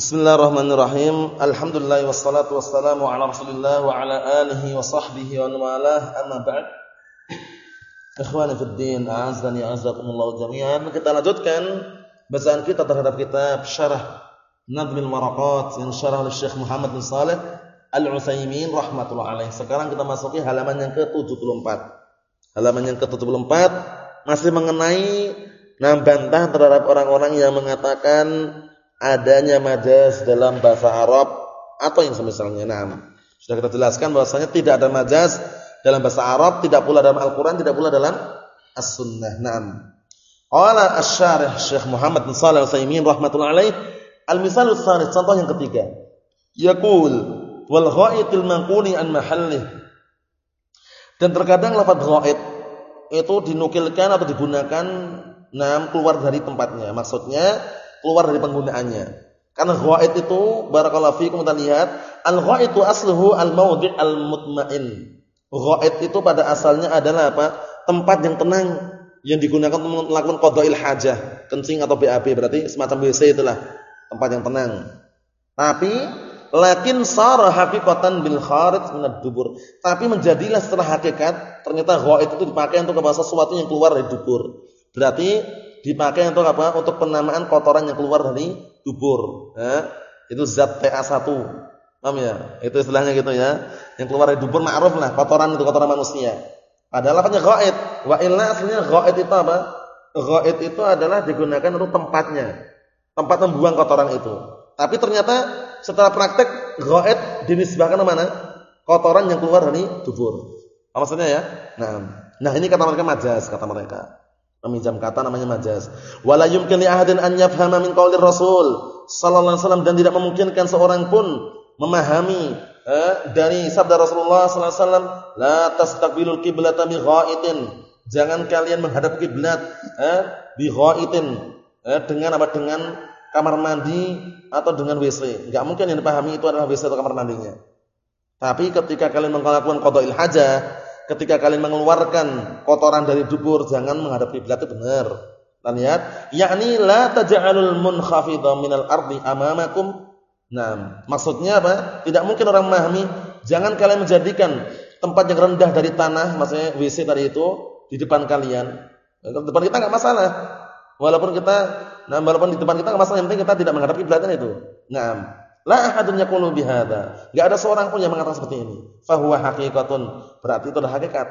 Bismillahirrahmanirrahim. Alhamdulillah wassalatu wassalamu ala Rasulillah wa ala alihi wa sahbihi wa mawalah. Amma ba'd. Ikhwani fid din, a'azzani a'azzakumullah jami'an. Kita lanjutkan bacaan kita terhadap kitab Syarah Nadmil Waraqat yang syarah oleh Syekh Muhammad bin Saleh Al-Utsaimin rahimatullah alaih. Sekarang kita masuki halaman yang ke-74. Halaman yang ke-74 masih mengenai nambantah terhadap orang-orang yang mengatakan adanya majaz dalam bahasa Arab atau yang semisalnya. Nah, sudah kita jelaskan bahwasanya tidak ada majaz dalam bahasa Arab, tidak pula dalam Al-Qur'an, tidak pula dalam As-Sunnah. Naam. Qala Asy-Syarih Syekh Muhammad bin Shalih Al-Utsaimin rahimatullah alaih, al-misalu tsani, contoh yang ketiga. Yaqul wal ghaitil manquli an mahallih. Dan terkadang lafaz ghaid itu dinukilkan atau digunakan nam keluar dari tempatnya. Maksudnya keluar dari penggunaannya. Karena ghaid itu barakallahu fikum kita lihat, al-ghaidu asluhu al-maudhi' al-mutmain. Ghaid itu pada asalnya adalah apa? Tempat yang tenang yang digunakan untuk melakukan qada'il hajah, kencing atau BAB berarti semacam WC itulah tempat yang tenang. Tapi lakin sara haqiqatan bil kharij min ad-dubur. Tapi menjadilah setelah hakikat ternyata ghaid itu dipakai untuk apa sesuatu yang keluar dari dubur. Berarti dipakai untuk apa? Untuk penamaan kotoran yang keluar dari dubur. Ya. Itu zat TA1. Paham ya? Itu istilahnya gitu ya. Yang keluar dari dubur ma'ruf lah, kotoran itu kotoran manusia. Padahal apanya ghaid. Wa illa aslinya ghaid itu apa? Ghaid itu adalah digunakan untuk tempatnya. Tempat membuang kotoran itu. Tapi ternyata setelah praktek ghaid dinisbahkan ke mana? Kotoran yang keluar dari dubur. Apa maksudnya ya? Nah, nah ini kata mereka majaz kata mereka. Meminjam kata namanya majaz. Wala yumkin li ahadin an yafhama min qaulir Rasul sallallahu alaihi wasallam dan tidak memungkinkan seorang pun memahami eh, dari sabda Rasulullah sallallahu alaihi wasallam la tastaqbilul qiblata bi ghaitin. Jangan kalian menghadap kiblat eh, bi ghaitin eh, dengan apa dengan kamar mandi atau dengan WC. Enggak mungkin yang dipahami itu adalah WC atau kamar mandinya. Tapi ketika kalian melakukan qada'il hajah ketika kalian mengeluarkan kotoran dari dubur jangan menghadap kiblat itu benar. Dan lihat, yakni la taj'alul munkhafidha minal ardi amamakum. Nah, maksudnya apa? Tidak mungkin orang memahami jangan kalian menjadikan tempat yang rendah dari tanah, maksudnya WC tadi itu di depan kalian. Di depan kita enggak masalah. Walaupun kita nah walaupun di depan kita enggak masalah, yang penting kita tidak menghadap kiblatnya itu. Nah, La ahadun yaqulu bihadza. Enggak ada seorang pun yang mengatakan seperti ini. Fa huwa haqiqatun. Berarti itu adalah hakikat.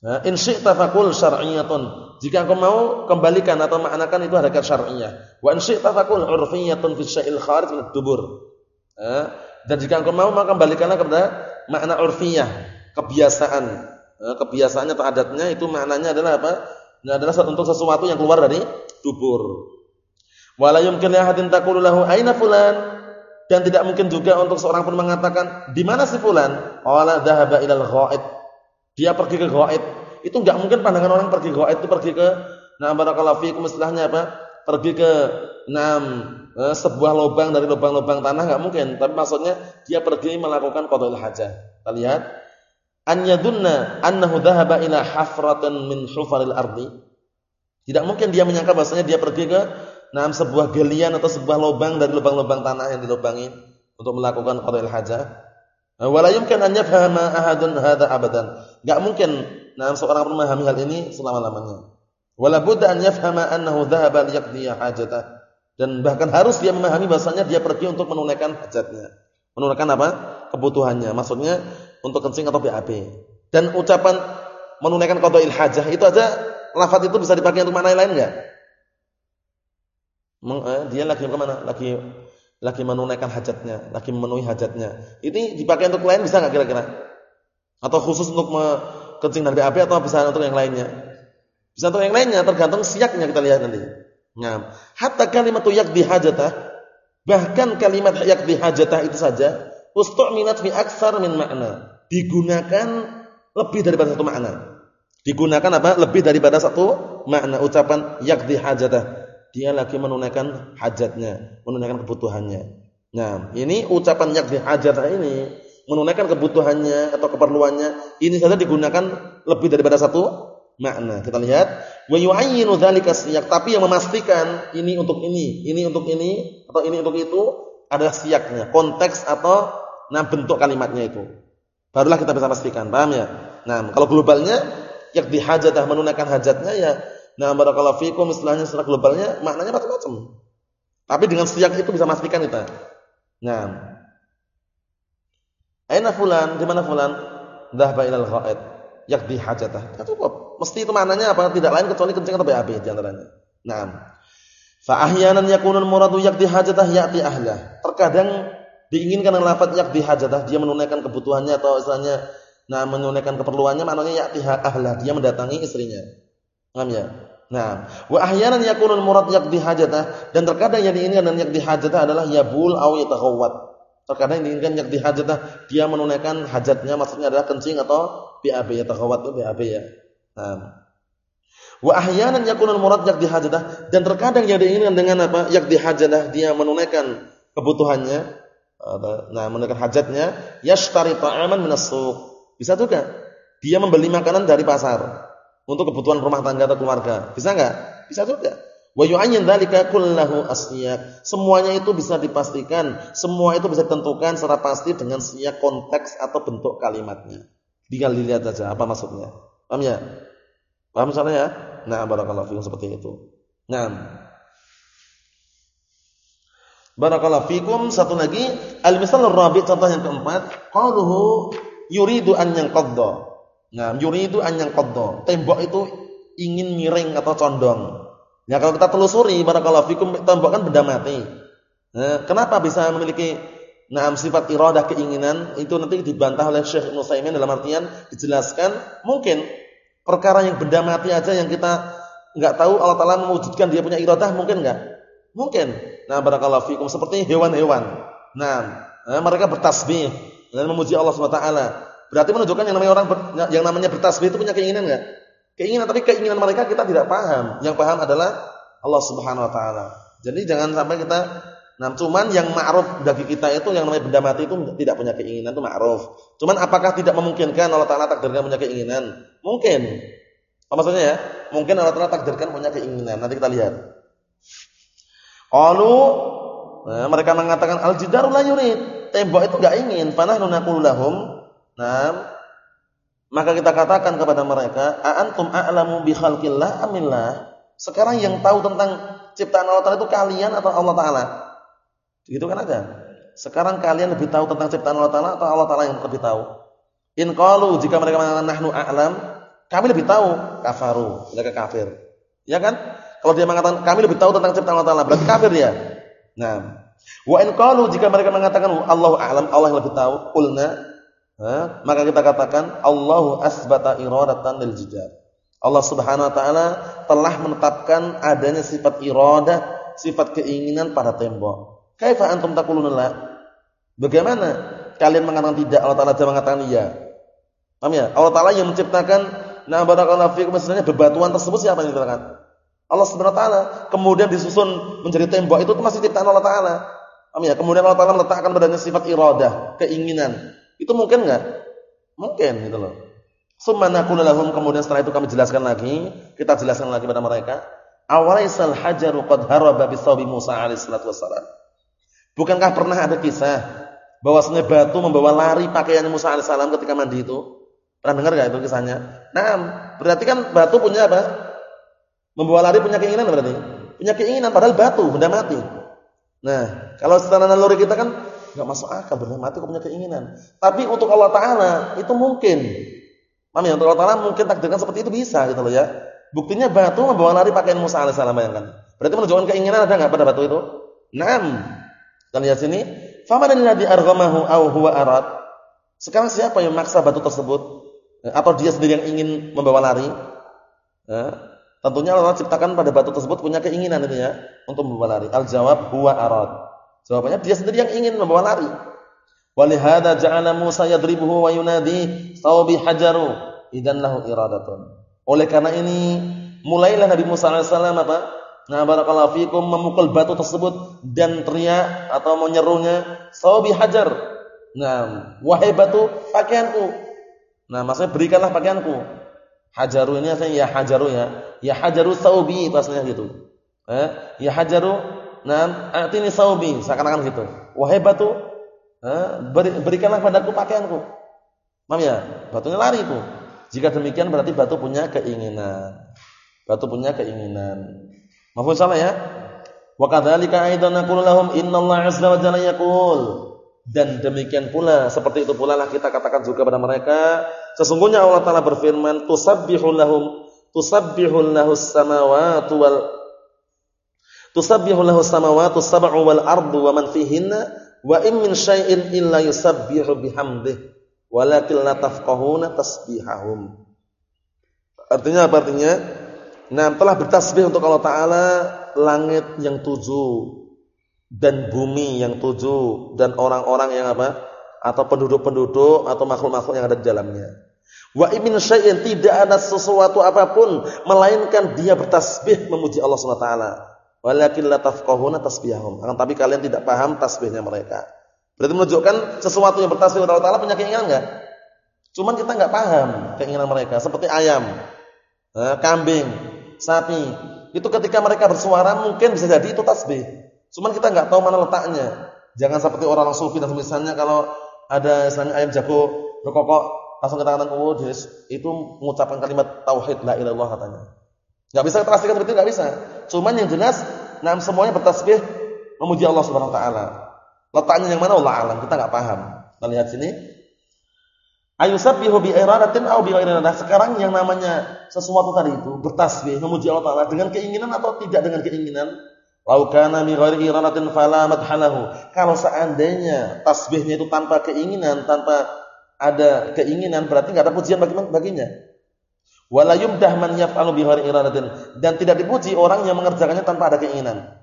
Nah, in syi'ta faqul syar'iyyatun. Jika engkau mau kembalikan atau maknakan itu hakikat syar'iyyah. Wa in syi'ta faqul 'urfiyyatun fi syai'il kharij min dubur. Nah, dan jika engkau mau maka kembalikanlah kepada makna urfiyah, kebiasaan. Nah, kebiasaannya atau adatnya itu maknanya adalah apa? Ini adalah untuk sesuatu yang keluar dari dubur. Wala yumkin li ahadin taqulu lahu aina fulan? Dan tidak mungkin juga untuk seorang pun mengatakan di mana si fulan? Qala dhahaba ilal ghaid. Dia pergi ke ghaid. Itu enggak mungkin pandangan orang pergi ghaid itu pergi ke nah barakallahu fikum istilahnya apa? Pergi ke enam eh, sebuah lubang dari lubang-lubang tanah enggak mungkin. Tapi maksudnya dia pergi melakukan qadaul hajah. Kita lihat an yadunna annahu dhahaba ila hafratan min hufaril ardi. Tidak mungkin dia menyangka bahasanya dia pergi ke nah sebuah galian atau sebuah lubang dari lubang-lubang tanah yang dilubangi untuk melakukan qada'il hajah. Wala yumkin an yafhama ahadun hadza abadan. Enggak mungkin nah seorang memahami hal ini selama-lamanya. Wala budda an yafhama annahu dhahaba liyaqdi hajatah. Dan bahkan harus dia memahami bahasanya dia pergi untuk menunaikan hajatnya. Menunaikan apa? kebutuhannya. Maksudnya untuk kencing atau BAB. Dan ucapan menunaikan qada'il hajah itu aja lafaz itu bisa dipakai untuk makna lain enggak? Eh, dia lagi ke mana? Lagi lagi menunaikan hajatnya, lagi memenuhi hajatnya. Ini dipakai untuk lain bisa nggak kira-kira? Atau khusus untuk kencing dan BAB atau bisa untuk yang lainnya? Bisa untuk yang lainnya, tergantung siaknya kita lihat nanti. Nah, hatta kalimat yakdi hajatah, bahkan kalimat yakdi hajatah itu saja ustu'minat fi aksar min makna. Digunakan lebih daripada satu makna. Digunakan apa? Lebih daripada satu makna ucapan yakdi hajatah dia lagi menunaikan hajatnya, menunaikan kebutuhannya. Nah, ini ucapan yakdi hajatah ini menunaikan kebutuhannya atau keperluannya ini saja digunakan lebih daripada satu makna. Kita lihat wa yu'ayyinu dzalika siyak, tapi yang memastikan ini untuk ini, ini untuk ini atau ini untuk itu ada siaknya, konteks atau nah bentuk kalimatnya itu. Barulah kita bisa pastikan, paham ya? Nah, kalau globalnya yakdi hajatah menunaikan hajatnya ya nah barakallahu fikum istilahnya secara globalnya maknanya macam-macam. Tapi dengan siak itu bisa pastikan kita. Nah. Aina fulan? Di mana fulan? Dhahaba ilal ghaid. Yakdi hajatah. Ya cukup. Mesti itu maknanya apa? Tidak lain kecuali kencing atau BAB di antaranya. Nah. Fa ahyanan yakunul muradu yakdi hajatah ya'ti ahlah. Terkadang diinginkan dengan lafaz yakdi hajatah, dia menunaikan kebutuhannya atau istilahnya nah menunaikan keperluannya maknanya ya'ti ahlah, dia mendatangi istrinya. Paham ya? Nah, wa ahyanan yakunul murad yakdi hajatah dan terkadang yang diinginkan dengan yakdi hajatah adalah yabul aw yataghawwat. Terkadang yang diinginkan yakdi hajatah dia menunaikan hajatnya maksudnya adalah kencing atau BAB yataghawwat itu BAB ya. Nah, Wa ahyanan yakunul murad yakdi hajatah dan terkadang yang diinginkan dengan apa? Yakdi hajatah dia menunaikan kebutuhannya nah menunaikan hajatnya yashtari ta'aman minas suq. Bisa juga dia membeli makanan dari pasar untuk kebutuhan rumah tangga atau keluarga. Bisa enggak? Bisa juga. Wa yu'ayyin dzalika kullahu asyiyak. Semuanya itu bisa dipastikan, semua itu bisa ditentukan secara pasti dengan siyak konteks atau bentuk kalimatnya. Tinggal dilihat saja apa maksudnya. Paham ya? Paham misalnya ya? Nah, barakallahu fikum seperti itu. Nah. Barakallahu fikum satu lagi al-misal rabi contoh yang keempat qaluhu yuridu an yanqadda. Nah, yuridu an yanqadda. Tembok itu ingin miring atau condong. Ya kalau kita telusuri barakallahu fikum tembok kan benda mati. Nah, kenapa bisa memiliki Nah, sifat iradah keinginan itu nanti dibantah oleh Syekh Ibnu dalam artian dijelaskan mungkin Perkara yang benda mati aja yang kita nggak tahu Allah Taala mewujudkan dia punya iradah mungkin nggak? Mungkin. Nah, barakallahu fikum seperti hewan-hewan. Nah, mereka bertasbih dan memuji Allah Subhanahu wa. Berarti menunjukkan yang namanya orang ber, yang namanya bertasbih itu punya keinginan nggak? Keinginan tapi keinginan mereka kita tidak paham. Yang paham adalah Allah Subhanahu wa taala. Jadi jangan sampai kita Nah, cuman yang ma'ruf bagi kita itu yang namanya benda mati itu tidak punya keinginan itu ma'ruf. Cuman apakah tidak memungkinkan Allah Taala takdirkan punya keinginan? Mungkin. Apa maksudnya ya? Mungkin Allah Taala takdirkan punya keinginan. Nanti kita lihat. Qalu nah, mereka mengatakan al-jidaru la yurid. Tembok itu enggak ingin. Fanahnu naqulu lahum. Nah, maka kita katakan kepada mereka, "A antum a'lamu bi khalqillah amillah?" Sekarang yang tahu tentang ciptaan Allah Taala itu kalian atau Allah Taala? Gitu kan ada. Sekarang kalian lebih tahu tentang ciptaan Allah Taala atau Allah Taala yang lebih tahu? In qalu jika mereka mengatakan nahnu a'lam, kami lebih tahu, kafaru, mereka kafir. Ya kan? Kalau dia mengatakan kami lebih tahu tentang ciptaan Allah Taala, berarti kafir dia. Nah, wa in qalu jika mereka mengatakan Allahu a'lam, Allah yang lebih tahu, qulna, maka kita katakan Allahu asbata iradatan lil jidar. Allah Subhanahu wa taala telah menetapkan adanya sifat iradah, sifat keinginan pada tembok. Kaifa antum taquluna la? Bagaimana kalian mengatakan tidak Allah Taala mengatakan iya? Paham ya? Allah Taala yang menciptakan nah barakallahu fikum sebenarnya bebatuan tersebut siapa yang menciptakan? Allah Subhanahu wa taala. Kemudian disusun menjadi tembok itu, itu masih ciptaan Allah Taala. Paham ya? Kemudian Allah Taala meletakkan padanya sifat iradah, keinginan. Itu mungkin enggak? Mungkin gitu loh. Summa naqulu lahum kemudian setelah itu kami jelaskan lagi, kita jelaskan lagi kepada mereka, awalaisal hajaru qad haraba bi Musa alaihi salatu wassalam. Bukankah pernah ada kisah bahwasanya batu membawa lari pakaian Musa alaihissalam ketika mandi itu? Pernah dengar gak itu kisahnya? Nah, berarti kan batu punya apa? Membawa lari punya keinginan berarti? Punya keinginan padahal batu benda mati. Nah, kalau secara naluri kita kan nggak masuk akal benda mati kok punya keinginan. Tapi untuk Allah Taala itu mungkin. Mami ya? Untuk Allah Taala mungkin takdirkan seperti itu bisa gitu loh ya. Buktinya batu membawa lari pakaian Musa alaihissalam bayangkan. Berarti menunjukkan keinginan ada nggak pada batu itu? Naam. Dan lihat sini, faman alladhi arghamahu huwa arad? Sekarang siapa yang maksa batu tersebut? Eh, atau dia sendiri yang ingin membawa lari? Ya. Tentunya Allah ciptakan pada batu tersebut punya keinginan itu ya untuk membawa lari. Al jawab huwa arad. Jawabannya dia sendiri yang ingin membawa lari. Walihada ja'ala Musa yadribuhu wa yunadi sawbi hajaru idan lahu iradatun. Oleh karena ini mulailah Nabi Musa alaihissalam apa? Nah, barakallahu fikum memukul batu tersebut dan teriak atau menyerunya, "Sawabi hajar." Nah, wahai batu, pakaianku. Nah, maksudnya berikanlah pakaianku. Hajaru ini artinya ya hajaru ya. Ya hajaru saubi itu gitu. Eh, ya hajaru Nah, atini saubi, seakan-akan gitu. Wahai batu, beri, berikanlah padaku pakaianku. Paham ya? Batunya lari itu. Jika demikian berarti batu punya keinginan. Batu punya keinginan. Mahfuz salah ya? Wa kadzalika aidan naqulu lahum innallaha azza wa jalla yaqul. Dan demikian pula seperti itu pula lah kita katakan juga kepada mereka, sesungguhnya Allah taala berfirman, "Tusabbihu lahum tusabbihu lahus samawati wal tusabbihu lahus samawati sab'u wal ardu wa man fihinna wa in min syai'in illa yusabbihu bihamdih walakin la tafqahuna tasbihahum." Artinya apa artinya? Nah, telah bertasbih untuk Allah taala langit yang tujuh dan bumi yang tujuh dan orang-orang yang apa? atau penduduk-penduduk atau makhluk-makhluk yang ada di dalamnya. Wa imin syai'in tidak ada sesuatu apa pun melainkan dia bertasbih memuji Allah Subhanahu wa taala. Walakin la tafqahuna tasbihahum. Akan tapi kalian tidak paham tasbihnya mereka. Berarti menunjukkan sesuatu yang bertasbih kepada Allah taala punya keinginan enggak? Cuman kita enggak paham keinginan mereka seperti ayam, eh, kambing, sapi. Itu ketika mereka bersuara mungkin bisa jadi itu tasbih. Cuman kita nggak tahu mana letaknya. Jangan seperti orang-orang sufi dan misalnya kalau ada istilahnya ayam jago berkokok langsung katakan oh itu mengucapkan kalimat tauhid la ilallah katanya. Nggak bisa kita pastikan seperti itu nggak bisa. Cuman yang jelas nah semuanya bertasbih memuji Allah Subhanahu wa taala. Letaknya yang mana Allah alam, kita nggak paham. Kita lihat sini. Ayusabbihu bi iradatin aw bi iradah. Sekarang yang namanya sesuatu tadi itu bertasbih memuji Allah taala dengan keinginan atau tidak dengan keinginan Lau kana mi ghairi iradatin fala madhalahu. Kalau seandainya tasbihnya itu tanpa keinginan, tanpa ada keinginan berarti enggak ada pujian bagi baginya. Wala yumdah man yaf'alu bi iradatin dan tidak dipuji orang yang mengerjakannya tanpa ada keinginan.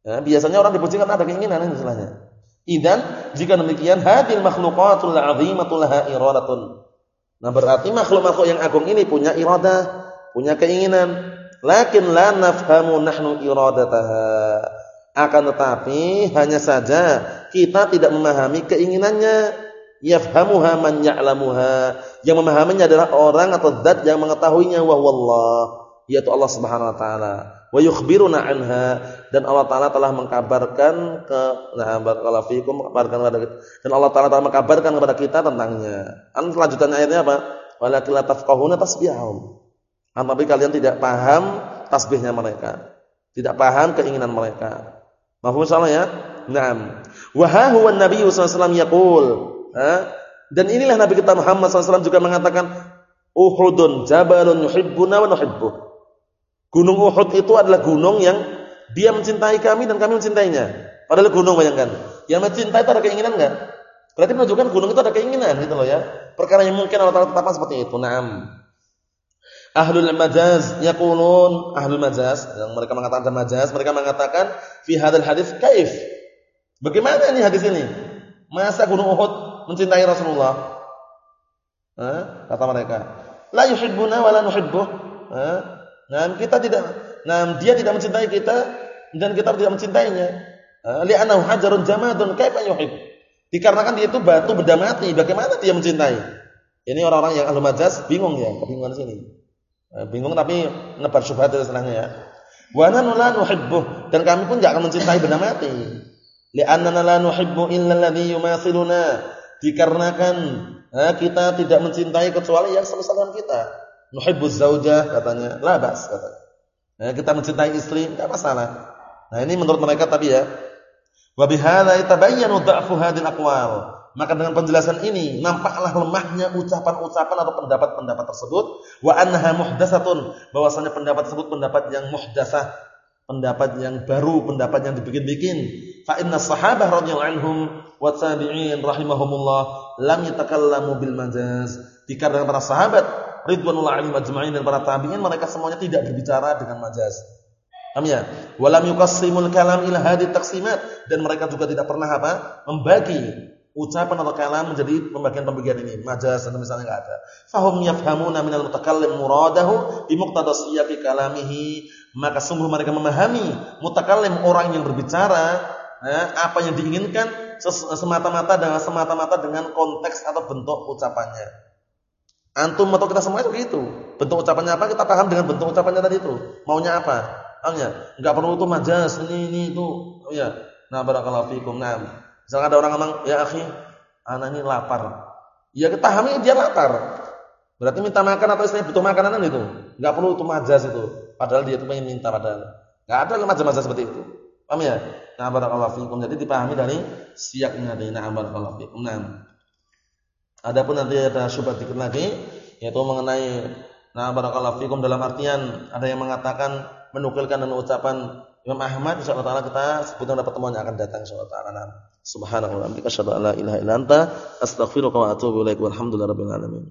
Ya, biasanya orang dipuji karena ada keinginan ini istilahnya. Idan jika demikian hadil makhluqatul 'azimatul laha iradatun. Nah, berarti makhluk-makhluk yang agung ini punya iradah, punya keinginan lakin la nafhamu nahnu iradataha akan tetapi hanya saja kita tidak memahami keinginannya yafhamuha man ya'lamuha yang memahaminya adalah orang atau zat yang mengetahuinya wa wallah yaitu Allah Subhanahu wa taala wa yukhbiruna anha dan Allah taala telah mengkabarkan ke nah barakallahu fikum mengkabarkan kepada kita dan Allah taala telah mengkabarkan kepada kita tentangnya. An selanjutnya ayatnya apa? Walakin la tafqahuna tasbihahum. Tapi kalian tidak paham tasbihnya mereka. Tidak paham keinginan mereka. Mahfum salah ya? Naam. Wa ha Nabi sallallahu alaihi wasallam yaqul. Dan inilah Nabi kita Muhammad SAW juga mengatakan Uhudun jabalun yuhibbuna wa nuhibbuh. Gunung Uhud itu adalah gunung yang dia mencintai kami dan kami mencintainya. Padahal gunung bayangkan. Yang mencintai itu ada keinginan enggak? Berarti menunjukkan gunung itu ada keinginan gitu loh ya. Perkara yang mungkin Allah Taala tetapkan seperti itu. Naam. Ahlul majaz yaqulun ahlul majaz yang mereka mengatakan majaz mereka mengatakan fi hadzal hadis kaif bagaimana ini hadis ini masa gunung Uhud mencintai Rasulullah. Hah? kata mereka. La yuhibbuna wa la nuhibbuh. Nah kita tidak nah dia tidak mencintai kita dan kita tidak mencintainya. Li'annahu hajarun jamadun kaifa yuhib dikarenakan dia itu batu benda mati bagaimana dia mencintai? Ini orang-orang yang ahlul majaz bingung ya kebingungan sini. Eh, bingung tapi nebar syubhat istilahnya ya. Wa nanu la nuhibbu dan kami pun enggak akan mencintai benda mati. Li'annana la nuhibbu illa alladhi yumathiluna. Dikarenakan kita tidak mencintai kecuali yang semisal dengan kita. Nuhibbu zaujah katanya, la bas katanya. Eh, kita mencintai istri enggak masalah. Nah, ini menurut mereka tapi ya. Wa bihadza yatabayyanu dha'fu hadhihi aqwal. Maka dengan penjelasan ini nampaklah lemahnya ucapan-ucapan atau pendapat-pendapat tersebut wa annaha muhdatsatun bahwasanya pendapat tersebut pendapat yang muhdasah, pendapat yang baru, pendapat yang dibikin-bikin. Fa inna sahabah radhiyallahu anhum wa tabi'in rahimahumullah lam yatakallamu bil majaz. Dikarenakan para sahabat ridwanullah alaihim ajma'in dan para tabi'in mereka semuanya tidak berbicara dengan majaz. Paham ya? Walam yuqassimul kalam ila hadhihi taqsimat dan mereka juga tidak pernah apa? membagi ucapan atau kalam menjadi pembagian-pembagian ini. Majaz dan misalnya enggak ada. Fahum yafhamuna minal mutakallim muradahu bi muqtada siyaqi kalamihi. Maka sungguh mereka memahami mutakallim orang yang berbicara apa yang diinginkan semata-mata dengan semata-mata dengan konteks atau bentuk ucapannya. Antum atau kita semua itu gitu. Bentuk ucapannya apa kita paham dengan bentuk ucapannya tadi itu. Maunya apa? Paham ya? Enggak perlu itu majas, ini ini itu. Oh ya. Nah, barakallahu fikum. Nah, misalkan ada orang ngomong, "Ya akhi, anak ini lapar." Ya kita pahami dia lapar. Berarti minta makan atau istilahnya butuh makanan kan itu. Enggak perlu itu majas itu. Padahal dia itu pengen minta padahal. Enggak ada majas-majas seperti itu. Paham ya? Nah, barakallahu fikum. Jadi dipahami dari siaknya tadi. Nah, barakallahu fikum. Nah. Adapun nanti ada syubhat dikit lagi yaitu mengenai nah barakallahu fikum dalam artian ada yang mengatakan menukilkan dan ucapan Imam Ahmad insyaallah taala kita sebutkan pada pertemuan yang akan datang insyaallah taala. Nah, subhanallah wa bihamdika asyhadu an la ilaha illa astaghfiruka wa atubu. Walhamdulillahirabbil alamin.